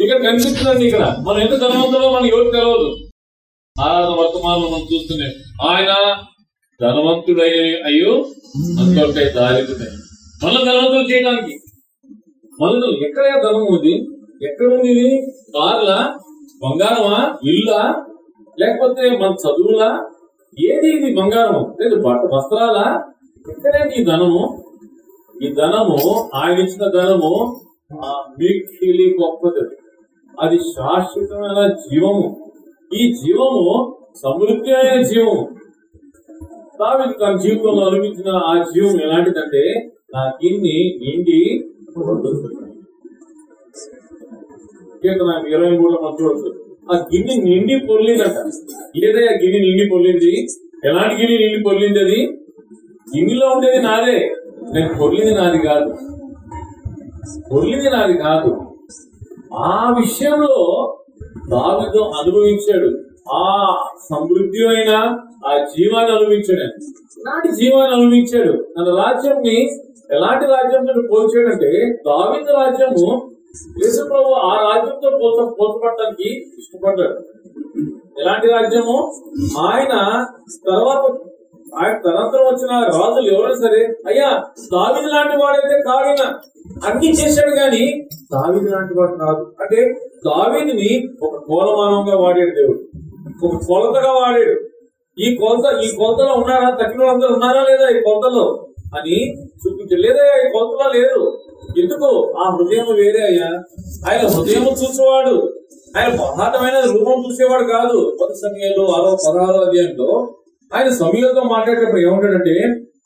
ఇక్కడ కనిపిస్తుందండి ఇక్కడ. మనం ఎంత ధనవంతులో మనకి ఎవరు తెలియదు ఆరాధన వర్తమానంలో మనం చూస్తున్నాం. ఆయన ధనవంతుడై అయ్యో అంతొకటే దారిపోతాయి మళ్ళీ ధనవంతులు చేయడానికి. మళ్ళీ ఎక్కడ ధనం ఉంది? ఎక్కడ ఉంది ఇది? కార్లా? బంగారమా? ఇల్లా? లేకపోతే మన చదువులా? ఏది ఇది బంగారము? లేదు బట్ట వస్త్రాలా? ఎక్కడే ఈ ధనము. ఈ ధనము ఆయన ఇచ్చిన ధనము ఆ మిక్కిలి గొప్పది అది శాశ్వతమైన జీవము. ఈ జీవము సమృద్ధి అయిన జీవము. దావిది తన జీవితంలో అనుభవించిన ఆ జీవం ఎలాంటిదంటే నా గిన్ని నిండి కీర్తన ఇరవై మూడులో మనం చూడొచ్చు. ఆ గిన్నె నిండి పొర్లిందట. ఏదయ్యా గిన్నె నిండి పొర్లింది? ఎలాంటి గిన్నె నిండి పొర్లింది అది? గిన్నెలో ఉండేది నాదే. నేను పొర్లింది నాది కాదు. పొర్లింది నాది కాదు. ఆ విషయంలో దావితో అనుభవించాడు. ఆ సమృద్ధి అయిన ఆ జీవాన్ని అనుభవించాడు. ఆయన. ఎలాంటి జీవాన్ని అనుభవించాడు? తన రాజ్యంని ఎలాంటి రాజ్యంతో పోల్చాడంటే దావిత రాజ్యము యేసు ప్రభు ఆ రాజ్యంతో పోల్చ పోల్చబడటానికి ఇష్టపడ్డాడు. ఎలాంటి రాజ్యము? ఆయన తర్వాత ఆయన తనంతరం వచ్చిన రాజులు ఎవరైనా సరే అయ్యా దావిది లాంటి వాడైతే కావిన అన్ని. చేశాడు గాని దావిది లాంటి వాడు కాదు. అంటే దావిదిని ఒక కోలమానంగా వాడాడు దేవుడు. ఒక కొలతగా వాడాడు. ఈ కొలత ఈ కొలతలో ఉన్నారా? తక్కిన వాళ్ళందరూ ఉన్నారా లేదా ఈ కొలతలో? అని చూపించాడు లేదా ఈ కొలతలో లేరు. ఎందుకు? ఆ హృదయం వేరే అయ్యా. ఆయన హృదయం చూసేవాడు. ఆయన మహాటమైన రూపం చూసేవాడు కాదు. కొత్త సమయంలో ఆరో పదహారో అధ్యాయంలో ఆయన సమయంతో మాట్లాడేటప్పుడు ఏమంటాడంటే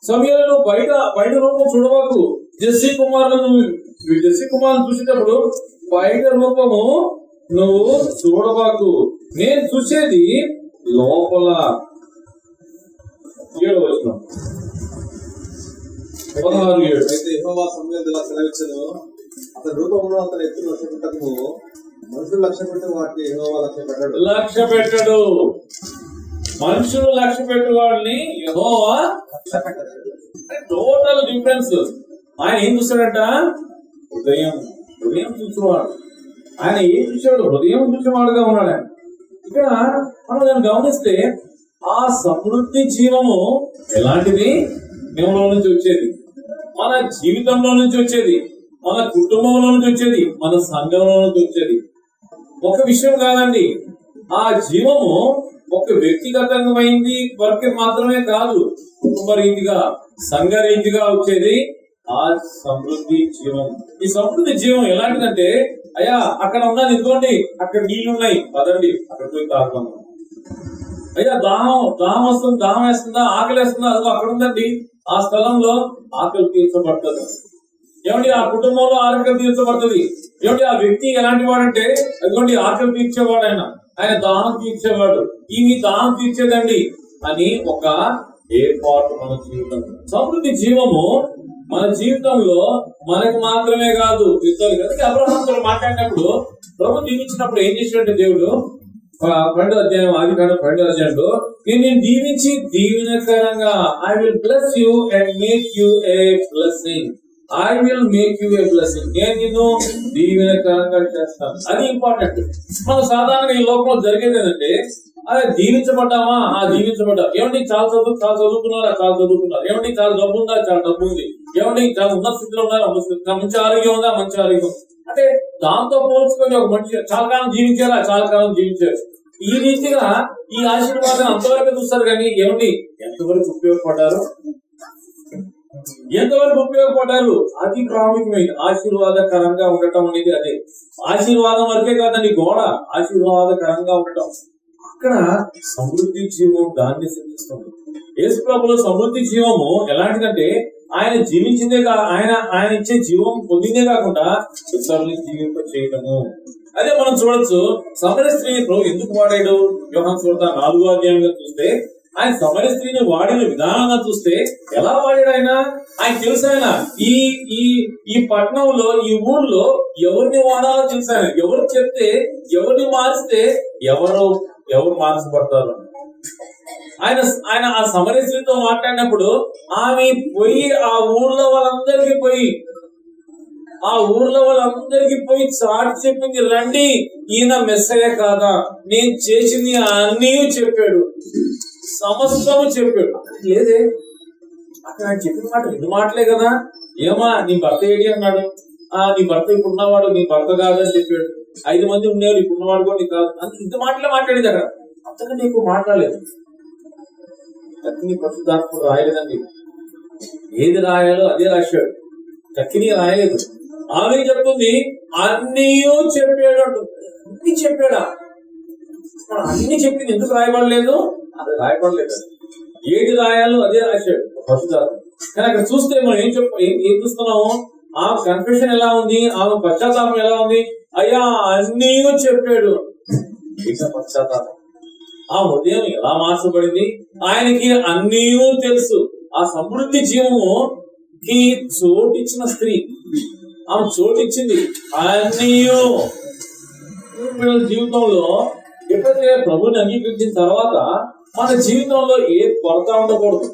సమయంలో బయట బయట రూపం చూడవాకు జస్సీ కుమార్లను జస్సీ కుమార్ను చూసేటప్పుడు బయట రూపము నువ్వు చూడవాకు నేను చూసేది లోపల. ఏడు వచ్చిన పదహారు ఏడు. అయితే యెహోవా సమయంలో ఇలా సెలవిచ్చను అతని రూపంలో అతని ఎత్తును లక్ష్య పెట్టకు మనుషులు లక్ష్య పెట్టి వాటిని యెహోవా లక్ష్య పెట్టాడు లక్ష్య పెట్టడు మనుషులు లక్ష్య పెట్టు వాళ్ళని యెహోవా టోటల్ డిఫరెన్స్. ఆయన ఏం చూస్తాడట? హృదయం. హృదయం చూసేవాడు. ఆయన ఏం చూసాడు హృదయం చూసేవాడుగా ఉన్నాడు ఆయన. ఇక్కడ మనం దాన్ని గమనిస్తే ఆ సమృద్ధి జీవము ఎలాంటిది? దేవులో నుంచి వచ్చేది. మన జీవితంలో నుంచి వచ్చేది. మన కుటుంబంలో నుంచి వచ్చేది. మన సంఘంలో నుంచి వచ్చేది. ఒక విషయం కాదండి. ఆ జీవము ఒక వ్యక్తిగతమైంది వరకు మాత్రమే కాదు కుటుంబ రీతిగా సంఘ రీతిగా వచ్చేది ఆ సమృద్ధి జీవం. ఈ సమృద్ధి జీవం ఎలాంటిదంటే అయ్యా అక్కడ ఉన్నది ఇదిగోండి అక్కడ నీళ్ళు ఉన్నాయి పదండి అక్కడ పోయి తాగుతాం అయ్యా దాహం దాహం వస్తుంది దాహం వేస్తుందా ఆకలి వేస్తుందా అదిగో అక్కడ ఉందండి ఆ స్థలంలో ఆకలి తీర్చబడుతుంది. ఏమండి ఆ కుటుంబంలో ఆకలి తీర్చబడుతుంది? ఏమండి ఆ వ్యక్తి ఎలాంటి వాడంటే అదిగోండి ఆకలి తీర్చేవాడు ఆయన దానం తీర్చేవాడు. ఇవి దానం తీర్చేదండి. అని ఒక ఏర్పాటు మన జీవితం సమృద్ధి జీవము మన జీవితంలో మనకు మాత్రమే కాదు. ఇద్దరు అబ్రహాంతో మాట్లాడినప్పుడు ప్రభు దీవించినప్పుడు ఏం చేసినట్టు దేవుడు ఆ అధ్యాయం ఆది కాండ పన్నెండో అధ్యాయంలో నేను నేను దీవించి దీవెనకరంగా. I will bless you and make you a blessing I will make you a blessing నేను నిన్ను దీవెనకరంగా చేస్తాను. అది ఇంపార్టెంట్ మనం సాధారణంగా ఈ లోకంలో జరిగేది ఏంటంటే అదే దీవించబడ్డామా? ఆ దీవించబడ్డా. ఏమండి చాలా చదువు చాలా చదువుకున్నారా? చాలా చదువుకున్నారు. ఏమండి చాలా డబ్బు ఉందా? చాలా డబ్బు ఉంది. ఏమండి చాలా ఉన్నత స్థితిలో ఉన్నారా? మంచి ఆరోగ్యం ఉందా? మంచి ఆరోగ్యం. అంటే దాంతో పోల్చుకొని ఒక మనిషి చాలా కాలం జీవించారా చాలా కాలం జీవించారు ఈ రీతిగా ఈ ఆశీర్వాదం అంతవరకు చూస్తారు కానీ ఏమండి ఎంతవరకు ఉపయోగపడ్డారు? ఎంతవరకు ఉపయోగపడ్డారు? అతి ప్రాముఖ్యమైన ఆశీర్వాదకరంగా ఉండటం అనేది అదే. ఆశీర్వాదం వరకే కాదండి గోడ ఆశీర్వాదకరంగా ఉండటం. అక్కడ సమృద్ధి జీవం దాన్ని సూచిస్తుంది యేసు ప్రభులో సమృద్ధి జీవము ఎలాంటిదంటే ఆయన జీవించిందే కా ఆయన ఆయన ఇచ్చే జీవం పొందిందే కాకుండా ఇతరులు జీవింప చేయటము అదే మనం చూడొచ్చు సమర స్త్రీ ప్రభు ఎందుకు వాడాడు? యోహాన్ చూడతా నాలుగో అధ్యాయంగా చూస్తే ఆయన సమర స్త్రీని వాడిన విధానంగా చూస్తే ఎలా వాడాడు ఆయన? ఆయన తెలుసు ఆయన? ఈ ఈ ఈ పట్టణంలో ఈ ఊర్లో ఎవరిని వాడాలో తెలుసు ఆయన? ఎవరు చెప్తే ఎవరిని మారిస్తే ఎవరు ఎవరు మార్చబడతారు ఆయన ఆయన ఆ సమరస్త్రీతో మాట్లాడినప్పుడు ఆమె పోయి ఆ ఊర్లో వాళ్ళందరికీ పోయి ఆ ఊర్లో వాళ్ళందరికీ పోయి చాటి చెప్పింది రండి ఈయన మెస్సయ్య కాదా? నేను చేసింది అన్నీ చెప్పాడు. సమస్తము చెప్పాడు. లేదే. అక్కడ ఆయన చెప్పిన మాట రెండు మాటలే కదా. ఏమా నీ భర్త ఏడి అన్నాడు. ఆ నీ భర్త ఇప్పుడు ఉన్నవాడు నీ భర్త కాదని చెప్పాడు. ఐదు మంది ఉండేవాడు ఇప్పుడు ఉన్నవాడు కూడా నీకు కాదు. అని ఇంత మాటలే మాట్లాడింది అక్కడ. అంతకంటే ఎక్కువ మాట్లాడలేదు. తక్కిని ప్రస్తుతాత్మ రాయలేదండి. ఏది రాయాలో అదే రాశాడు. చక్కని రాయలేదు. ఆమె చెప్తుంది అన్నీ చెప్పాడు అంటుంది. అన్ని చెప్పాడా? అన్ని చెప్పింది ఎందుకు రాయబడలేదు? అది రాయబడలేదు ఏది రాయాలో అదే రాశాడు ప్రస్తుతాత్మ కానీ అక్కడ చూస్తే మనం ఏం చెప్ప ఏం చూస్తున్నాము? ఆ కన్ఫ్యూషన్ ఎలా ఉంది? ఆమె పశ్చాత్తాపం ఎలా ఉంది? అయ్యా అన్నీ చెప్పాడు. పశ్చాత్తాపం? ఆ హృదయం ఎలా మార్చబడింది? ఆయనకి అన్నీ తెలుసు. ఆ సమృద్ధి జీవము కి చోటిచ్చిన స్త్రీ. ఆమె చోటిచ్చింది అన్నీ. పిల్లల జీవితంలో ఎప్పుడైతే ప్రభుని అంగీకరించిన తర్వాత మన జీవితంలో ఏ కొరత ఉండకూడదు.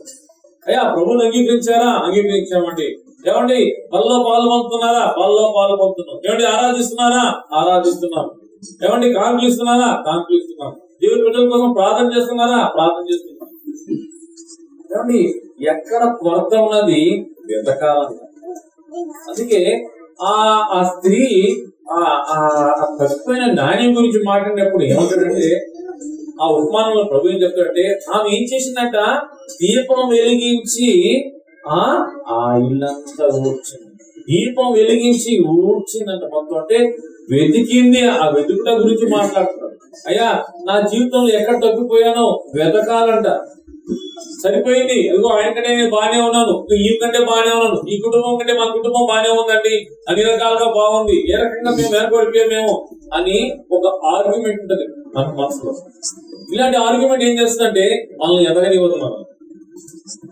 అయ్యా ప్రభువుని అంగీకరించారా? అంగీకరించామండి. ఏమండి? పల్లో పాలు పొందుతున్నారా పల్లో పాలు పొందుతున్నాం ఏమండి ఆరాధిస్తున్నారా? ఆరాధిస్తున్నాం. ఏమండి కానుకలు ఇస్తున్నారా? కానుకలు ఇస్తున్నాం. దేవుని బిడ్డల కోసం ప్రార్థన చేస్తున్నారా? ప్రార్థన చేస్తున్నాం. ఏమండి ఎక్కడ కొరత ఉన్నది? వెతకాలంట అందుకే ఆ ఆ స్త్రీ ఆ ఆ ఆ తప్పిపోయిన నాణ్యం గురించి మాట్లాడినప్పుడు ఏమంటాడంటే ఆ ఉపమానంలో ప్రభు ఏం చెప్తాడంటే ఆమె ఏం చేసిందట? దీపం వెలిగించి ఆ ఆ ఇల్లంతా ఊడ్చింది. దీపం వెలిగించి ఊడ్చిందంట మొత్తం అంటే వెతికింది ఆ వెతుకుట గురించి మాట్లాడుతున్నాడు. అయ్యా నా జీవితంలో ఎక్కడ తగ్గిపోయానో వెతకాలంట. సరిపోయింది. ఎందుకో ఆయన కంటే నేను బాగానే ఉన్నాను. ఈ కంటే బాగానే ఉన్నాను. ఈ కుటుంబం కంటే మా కుటుంబం బాగానే ఉందండి. అన్ని రకాలుగా బాగుంది. ఏ రకంగా మేము వెనకబడిపోయామేమో అని ఒక ఆర్గ్యుమెంట్ ఉంటది మన మనసులో. ఇలాంటి ఆర్గ్యుమెంట్ ఏం చేస్తుందంటే మనల్ని ఎదగనివ్వదు మనం.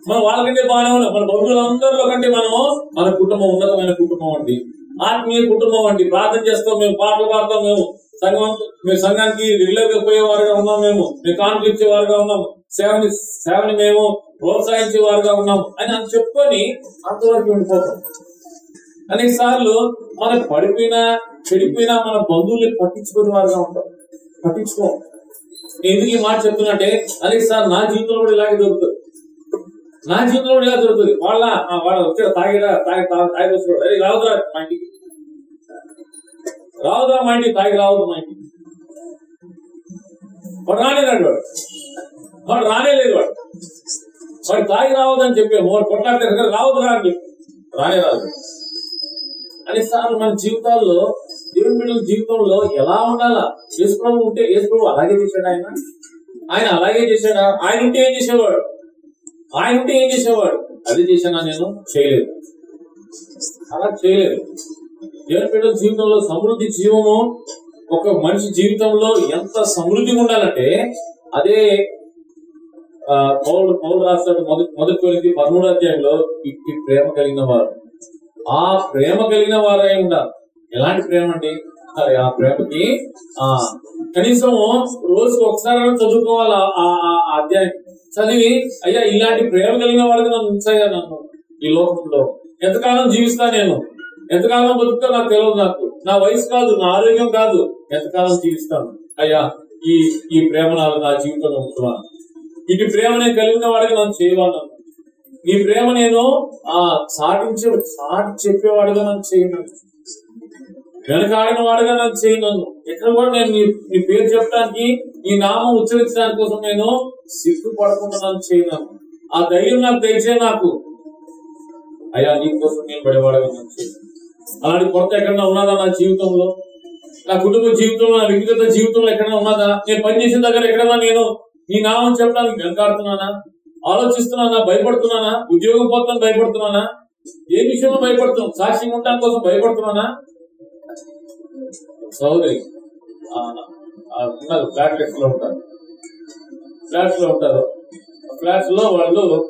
మనం వాళ్ళకంటే బాగానే ఉన్నాం. మన బంధువులందరిలో కంటే మనము మన కుటుంబం ఉన్నతమైన కుటుంబం అండి. ఆత్మీయ కుటుంబం అండి. ప్రార్థన చేస్తాం మేము పాటలు పాడతాం మేము. సంఘం మేము సంఘానికి రెగ్యులర్గా పోయేవారుగా ఉన్నాం మేము. మేము కానుకలు వారుగా ఉన్నాము సేవని సేవని మేము ప్రోత్సహించే వారుగా ఉన్నాము అని అని చెప్పుకొని అంతవరకు ఉండిపోతాం. అనేక సార్లు మనకు పడిపోయినా చెడిపోయినా మన బంధువుల్ని పట్టించుకునే వారుగా ఉంటాం. పట్టించుకోం. ఎందుకు ఈ మాట చెప్తున్నట్టే అనేక సార్లు నా జీవితంలో కూడా ఇలాగే దొరుకుతుంది నా జీవితంలో ఇలా దొరుకుతుంది వాళ్ళ ఆ, వాళ్ళ వచ్చాడు తాగిరా తాగి తాగి వస్తున్నాడు. అరే రావురా మా ఇంటికి? రావుదా మా ఇంటికి? తాగి రావద్దు మా ఇంటికి. వాడు రానేరాడు వాడు. వాడు రానేలేదు వాడు. వాడు తాగి రావద్దని చెప్పాము వాడు కొట్లాడితే రావద్దు రా అని చెప్పి రానే రాదు. అన్నిసార్లు మన జీవితాల్లో దేవుని బిడ్డల జీవితంలో ఎలా ఉండాలా? యేసు ప్రభు ఉంటే యేసు ప్రభు అలాగే చేశాడు ఆయన. ఆయన అలాగే చేశాడా? ఆయన ఉంటే ఏం చేసేవాడు? ఆయన ఉంటే ఏం చేసేవాడు? అది చేశానా నేను? చేయలేదు. అలా చేయలేదు. దేవుని బిడ్డల జీవితంలో సమృద్ధి జీవము ఒక మనిషి జీవితంలో ఎంత సమృద్ధిగా ఉండాలంటే అదే పౌరుడు పౌరుడు రాస్తాడు మొదటి మొదటి కొరింథీ పదమూడు అధ్యాయంలో ఇట్టి ప్రేమ కలిగిన వారు. ఆ ప్రేమ కలిగిన వారై ఉండాలి. ఎలాంటి ప్రేమ అండి? మరి ఆ ప్రేమకి ఆ కనీసం రోజుకు ఒకసారి చదువుకోవాలి? ఆ ఆ అధ్యాయం. చదివి అయ్యా ఇలాంటి ప్రేమ కలిగిన వాడికి నన్ను ఉంచాయా నన్ను. ఈ లోకంలో. ఎంతకాలం జీవిస్తా నేను? ఎంతకాలం బతుకుతా నాకు తెలియదు నాకు. నా వయసు కాదు నా ఆరోగ్యం కాదు. ఎంతకాలం జీవిస్తాను? అయ్యా ఈ ఈ ప్రేమ నాకు నా జీవితంలో ఉంటున్నాను ఇటు ప్రేమ నేను కలిగిన వాడికి నన్ను చేయవాలను నీ ప్రేమ నేను ఆ సాటించే సాటి చెప్పేవాడుగా నన్ను చేయను వెనకాడిన వాడుగా నన్ను చేయను ఎక్కడ కూడా నేను నీ పేరు చెప్పడానికి ఈ నామం ఉచ్చరించడానికి కోసం నేను సిగ్గుపడకుండా నన్ను చేయను ఆ ధైర్యం నాకు దయచే నాకు. అయ్యా నీకోసం నేను పడేవాడగా నన్ను చేయను అలాంటి కొరత ఎక్కడన్నా ఉన్నదా నా జీవితంలో? నా కుటుంబ జీవితంలో నా వ్యక్తిగత జీవితంలో ఎక్కడైనా ఉన్నదా? నేను పనిచేసిన దగ్గర ఎక్కడైనా నేను నీ నామం చెప్పడానికి వెనకాడుతున్నానా ఆలోచిస్తున్నానా? భయపడుతున్నానా? ఉద్యోగం పోతాను భయపడుతున్నానా? ఏ విషయంలో భయపడుతున్నాం సాక్ష్యం ఉండడానికి కోసం భయపడుతున్నానా? సోదరి ఉన్నారు ఫ్లాట్లో ఉంటారు. ఫ్లాట్స్లో ఉంటారు. ఫ్లాట్స్లో వాళ్ళు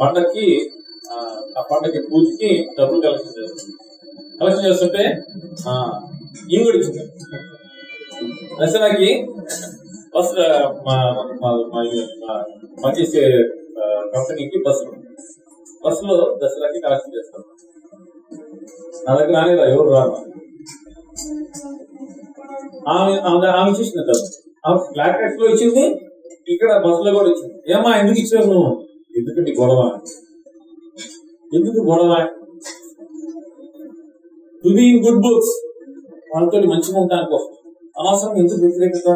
పండక్కి ఆ, పండక్కి పూజకి డబ్బులు కలెక్షన్ చేస్తారు. కలెక్షన్ చేస్తుంటే ఆ, దసరాకి బస్ మా మా- పనిచేసే కంపెనీకి బస్సు. బస్సులో దసరాకి కలెక్షన్ చేస్తాం నా దగ్గర రానిరా ఎవరు రాను ఆమె ఆమె చూసిన తర్వాత ఆమె ఫ్లాట్ ట్యాక్స్లో ఇచ్చింది ఇక్కడ బస్సులో కూడా ఇచ్చింది. ఏమా ఎందుకు ఇచ్చావు నువ్వు? ఎందుకండి గొడవ. ఎందుకు గొడవ? టు గుడ్ బుక్స్ వాళ్ళతో మంచిగా ఉంటాను కోసం అనవసరం ఎందుకు వ్యతిరేకత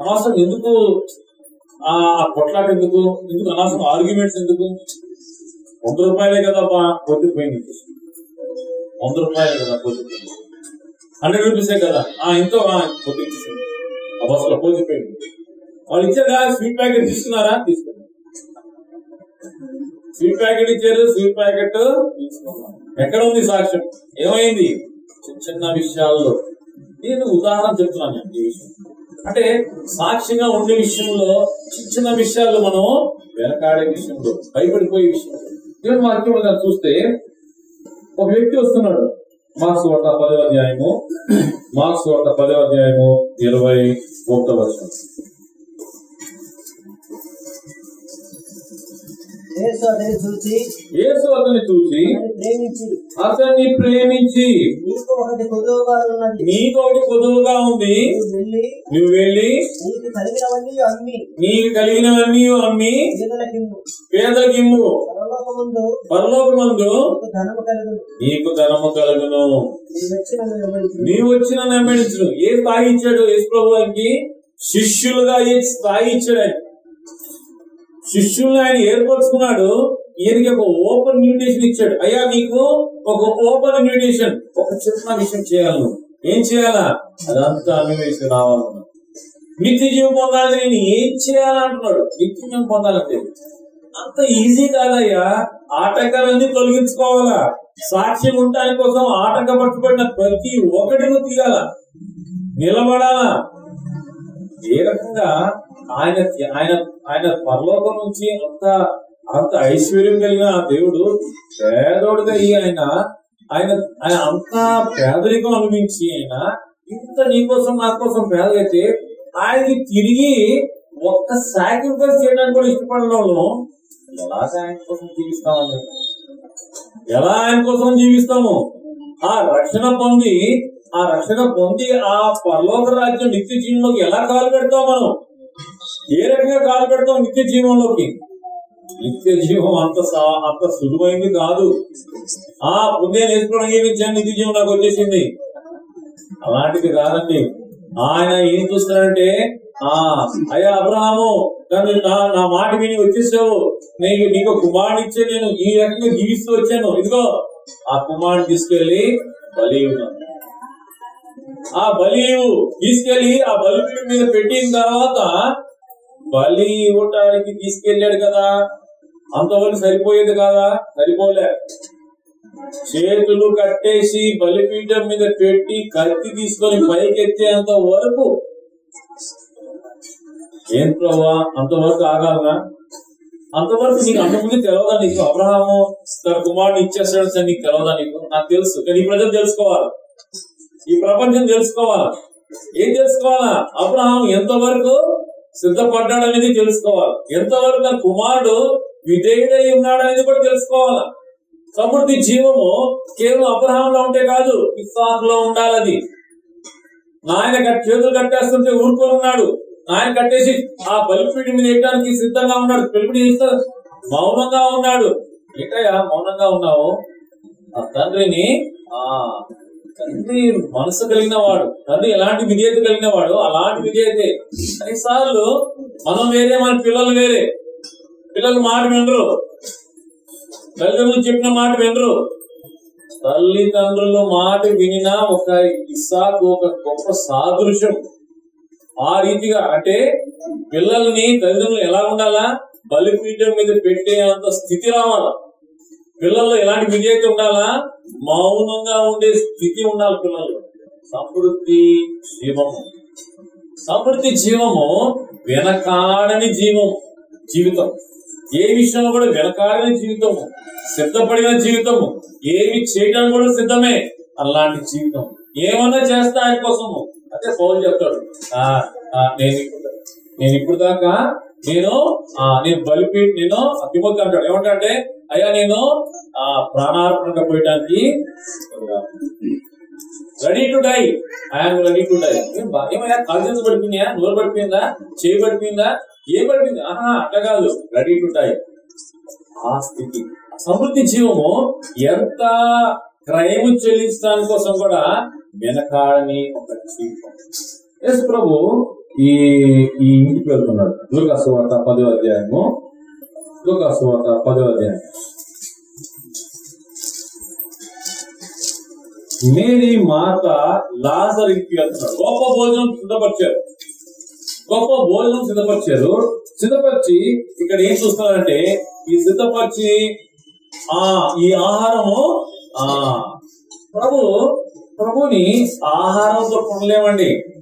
అనవసరం ఎందుకు ఆ ఆ కొట్లాట ఎందుకు? ఎందుకు అనవసరం ఆర్గ్యుమెంట్స్ ఎందుకు? వంద రూపాయలే కదా పొద్దుపోయింది వంద రూపాయలే కదా పొద్దుపోయింది హండ్రెడ్ రూపీసే కదా? ఆ ఎంతో ఇచ్చేసింది ఆ బస్సులో పోతిపోయింది వాళ్ళు ఇచ్చారా స్వీట్ ప్యాకెట్ తీసుకున్నారా? తీసుకున్నారు. స్వీట్ ప్యాకెట్ ఇచ్చారు స్వీట్ ప్యాకెట్ తీసుకున్నారు. ఎక్కడ ఉంది సాక్ష్యం? ఏమైంది? చిన్న చిన్న విషయాల్లో. నేను ఉదాహరణ చెప్తున్నాను నేను ఈ విషయం. అంటే సాక్షిగా ఉండే విషయంలో చిన్న చిన్న విషయాల్లో మనం వెనకాడే విషయంలో భయపడిపోయే విషయంలో. దేవుని వాక్యంలో చూస్తే ఒక వ్యక్తి వస్తున్నాడు. మార్క్స్ వార్త పదవ అధ్యాయము మార్క్స్ వార్త పదవ అధ్యాయము ఇరవై ఒకటో యేసు యేసు అతన్ని చూసి అతన్ని ప్రేమించి అతన్ని ప్రేమించి నీకు ఒకటి కొదువుగా ఉన్నది నీకు ఒకటి కొదువుగా ఉంది. నువ్వు వెళ్ళి నీకు కలిగినవన్నీ అమ్మి నీకు కలిగినవన్నీ అమ్మి పేదలకిమ్ము. పరలోకముందు పరలోకమందు నీకు ధనము కలుగును. నీకు ధనము కలుగును. నీ వచ్చిన వెంబడించు. నీవు వచ్చిన నెమ్మడించు ఏ స్థాయి ఇచ్చాడు యేసు ప్రభువానికి? శిష్యులుగా ఏ స్థాయి ఇచ్చాడు శిష్యుల్ని ఆయన ఏర్పరచుకున్నాడు. ఈయనకి ఒక ఓపెన్ ఇన్విటేషన్ ఇచ్చాడు. అయ్యా నీకు ఒక ఓపెన్ ఇన్విటేషన్ ఒక చిన్న విషయం చేయాలి ఏం చేయాలా? అదంతా అన్వేషణ రావాలన్నా. నిత్య జీవం పొందాలని నేను ఏం చేయాలంటున్నాడు నిత్య జీవం పొందాలంటే. అంత ఈజీ కాదయ్యా. ఆటంకాలన్నీ తొలగించుకోవాలా. సాక్ష్యం ఉండటాని కోసం ఆటంక పట్టుబడిన ప్రతి ఒక్కటి నువ్వు తీయాలా. నిలబడాలా. ఏ రకంగా ఆయన ఆయన ఆయన పరలోకం నుంచి అంత అంత ఐశ్వర్యం కలిగిన ఆ దేవుడు పేదోడుగా ఈ ఆయన ఆయన ఆయన అంత పేదరికం అనుభవించి ఆయన ఇంత నీ కోసం నా కోసం పేదలైతే ఆయనకి తిరిగి ఒక్క సాక్రిఫైస్ చేయడానికి కూడా ఇష్టపడడంలో ఎలా ఆయన కోసం జీవిస్తామని ఎలా ఆయన కోసం జీవిస్తాము? ఆ రక్షణ పొంది ఆ రక్షణ పొంది ఆ పరలోక రాజ్యం నిత్య జీవంలోకి ఎలా కాలు పెడతాం మనం? ఏ రకంగా కాలు పెడతాం నిత్య జీవంలోకి? నిత్య జీవం అంత అంత సులువైంది కాదు. ఆ పుణ్యం నేర్చుకోవడం అంగీకరించాను నిత్య జీవం? నాకు వచ్చేసింది. అలాంటిది కాదండి. ఆయన ఏం చూస్తాడంటే ఆ అయ్యా అబ్రహాము నన్ను నా నా మాట విని వచ్చేసావు. నీకు నీకు కుమారుడు ఇచ్చే నేను ఈ రకంగా జీవిస్తూ వచ్చాను. ఇదిగో ఆ కుమారుడు తీసుకెళ్ళి బలి ఉన్నాను ఆ బలి తీసుకెళ్ళి ఆ బలిపీఠం మీద పెట్టిన తర్వాత బలి ఇవ్వటానికి తీసుకెళ్ళాడు కదా. అంతవరకు సరిపోయేది కదా? సరిపోలే. చేతులు కట్టేసి బలిపీఠం మీద పెట్టి కత్తి తీసుకొని పైకెత్తేంత వరకు ఏం ప్రభా అంతవరకు ఆగాలనా అంతవరకు నీకు అంతకుముందు తెలవదా నీకు? అబ్రహాము తన కుమారుడు ఇచ్చేస్తాడు సార్ నీకు తెలవదా నీకు? నాకు తెలుసు. కానీ ఈ ప్రజలు తెలుసుకోవాలి. ఈ ప్రపంచం తెలుసుకోవాలా? ఏం తెలుసుకోవాలా? అబ్రహాం ఎంతవరకు సిద్ధపడ్డాడు అనేది తెలుసుకోవాలి. ఎంతవరకు నా కుమారుడు విధేయుడై ఉన్నాడు అనేది కూడా తెలుసుకోవాలా? సమృద్ధి జీవము కేవలం అబ్రహాంలో ఉంటే కాదు ఇస్సాకులో ఉండాలది. నాయన చేతులు కట్టేస్తుంటే ఊరుకొని ఉన్నాడు. నాయన కట్టేసి ఆ బలిపీడి మీద వేయడానికి సిద్ధంగా ఉన్నాడు. పెళ్ళి మౌనంగా ఉన్నాడు. ఏంటయ్యా మౌనంగా ఉన్నావు? ఆ తండ్రిని ఆ తండ్రి మనసు కలిగిన వాడు తండ్రి ఎలాంటి విధేయత కలిగిన వాడు అలాంటి విధేయతే. కొన్నిసార్లు మనం వేరే మన పిల్లలు వేరే. పిల్లలు మాట వినరు. తల్లిదండ్రులు చెప్పిన మాట వినరు. తల్లిదండ్రులు మాట వినిన ఒక ఇసాకు ఒక గొప్ప సాదృశ్యం. ఆ రీతిగా అంటే పిల్లల్ని తల్లిదండ్రులు ఎలా ఉండాలా? బలిపీఠం మీద పెట్టేంత స్థితి రావాలా? పిల్లల్లో ఎలాంటి విధేయత ఉండాలా? మౌనంగా ఉండే స్థితి ఉండాలి పిల్లలు సమృద్ధి జీవము. సమృద్ధి జీవము వెనకాడని జీవము జీవితం. ఏ విషయంలో కూడా వెనకాడని జీవితము సిద్ధపడిన జీవితము ఏమి చేయడానికి కూడా సిద్ధమే అలాంటి జీవితం. ఏమన్నా చేస్తా ఆయన కోసము. అదే ఫోన్ చెప్తాడు. ఆ, నేను నేను ఇప్పుడు దాకా నేను ఆ నేను బలిపి నేను తిమ్మతి అంటాడు. ఏమంటాడంటే అయ్యా నేను ఆ ప్రాణార్పణగా పోయడానికి ready to die I'm ready to die ఏమయ్యా కాన్షియన్స్ పడిపోయిందా? నోరు పడిపోయిందా? చేయి పడిపోయిందా? ఏం పడిపోయింది? ఆహా అట్లా కాదు. రెడీ టు డై ఆ స్థితి. సమృద్ధి జీవము ఎంత క్రైమ్ చెల్లించడానికి కోసం కూడా వెనకాడని ఒక జీవితం. ప్రభు ఈ ఈ ఇంటికి వెళ్తున్నాడు దుర్గా సువార్త పదో అధ్యాయము. దుర్గా సువార్త పదో అధ్యాయం. మేరీ మాత లాజర్ ఇంటికి వెళ్తున్నాడు గొప్ప భోజనం సిద్ధపరిచారు. గొప్ప భోజనం సిద్ధపరిచారు. సిద్ధపరిచి ఇక్కడ ఏం చూస్తున్నారంటే ఈ సిద్ధపరిచి ఆ ఈ ఆహారము ఆ ప్రభు ప్రభుని ఆహారంతో కొనలేమండి.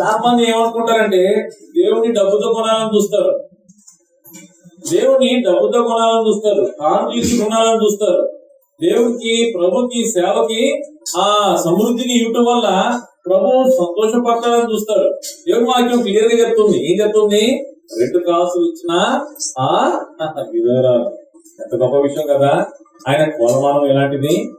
చాలా మంది ఏమనుకుంటారంటే దేవుని డబ్బుతో కొనాలని చూస్తారు. దేవుని డబ్బుతో కొనాలని చూస్తారు. కానుకలకి కొనాలని చూస్తారు. దేవునికి ప్రభుకి సేవకి ఆ సమృద్ధిని ఇవ్వటం వల్ల ప్రభు సంతోషపడతాడని చూస్తారు. దేవుని వాక్యం క్లియర్గా చెప్తుంది. ఏం చెప్తుంది? రెండు కాసులు ఇచ్చిన ఆ వివరాలు ఎంత గొప్ప విషయం కదా. ఆయన కోలమానం ఎలాంటిది?